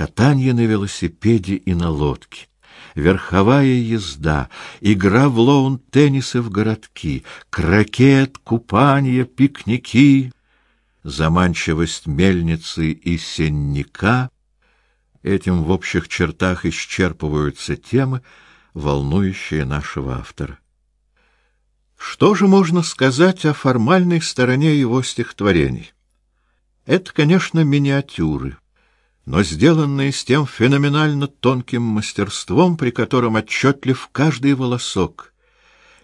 катание на велосипеде и на лодке, верховая езда, игра в лоун-теннисы в городки, крокет, купание, пикники, заманчивость мельницы и сенника — этим в общих чертах исчерпываются темы, волнующие нашего автора. Что же можно сказать о формальной стороне его стихотворений? Это, конечно, миниатюры, но сделанные с тем феноменально тонким мастерством, при котором отчетлив каждый волосок.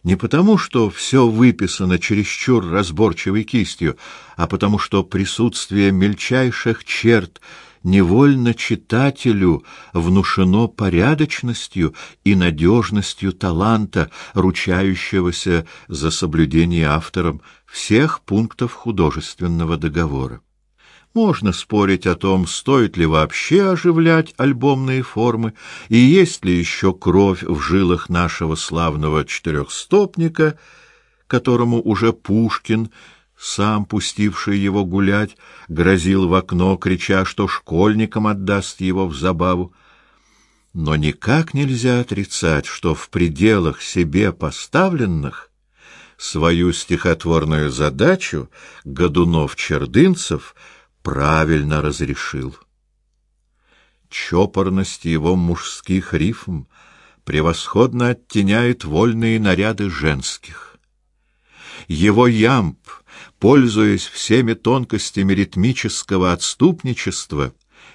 Не потому, что все выписано чересчур разборчивой кистью, а потому, что присутствие мельчайших черт — невольно читателю внушено порядочностью и надежностью таланта, ручающегося за соблюдение автором всех пунктов художественного договора. Можно спорить о том, стоит ли вообще оживлять альбомные формы, и есть ли еще кровь в жилах нашего славного четырехстопника, которому уже Пушкин — сам пустивший его гулять, грозил в окно, крича, что школьникам отдаст его в забаву. Но никак нельзя отрицать, что в пределах себе поставленных свою стихотворную задачу Годунов-Чердынцев правильно разрешил. Чопорность его мужских рифм превосходно оттеняет вольные наряды женских. Его ямб — пользуясь всеми тонкостями ритмического отступничества,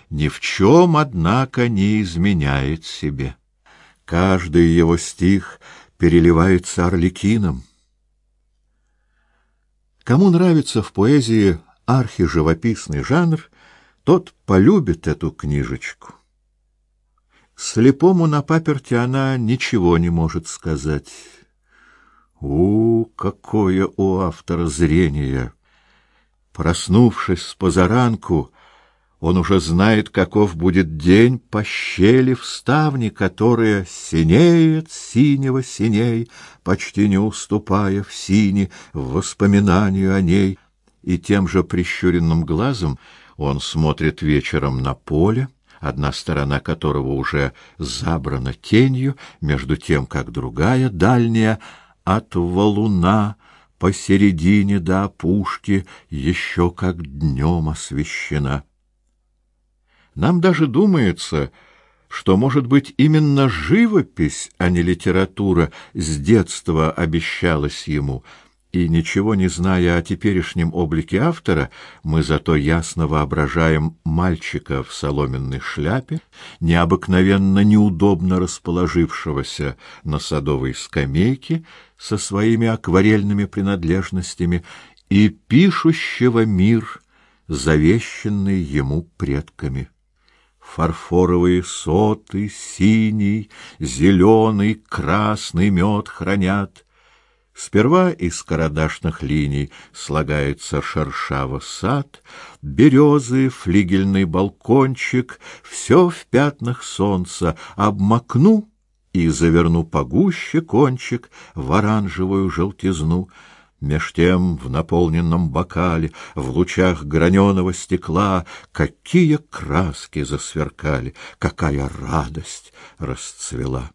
ни в чем, однако, не изменяет себе. Каждый его стих переливается орликином. Кому нравится в поэзии архиживописный жанр, тот полюбит эту книжечку. Слепому на паперти она ничего не может сказать. У, какое у автора зрение! Проснувшись с позаранку, он уже знает, каков будет день по щели в ставне, которая синеет синего синей, почти не уступая в сине в воспоминанию о ней, и тем же прищуренным глазом он смотрит вечером на поле, одна сторона которого уже забрана тенью, между тем как другая, дальняя, от валуна посередине до опушки еще как днем освещена. Нам даже думается, что, может быть, именно живопись, а не литература, с детства обещалась ему — и ничего не зная о теперешнем облике автора, мы зато ясно воображаем мальчика в соломенной шляпе, необыкновенно неудобно расположившегося на садовой скамейке со своими акварельными принадлежностями и пишущего мир, завещанный ему предками. Фарфоровые соты, синий, зеленый, красный мед хранят — Сперва из карадашных линий слагается шершаво сад, березы, флигельный балкончик, все в пятнах солнца, обмакну и заверну погуще кончик в оранжевую желтизну. Меж тем в наполненном бокале, в лучах граненого стекла, какие краски засверкали, какая радость расцвела.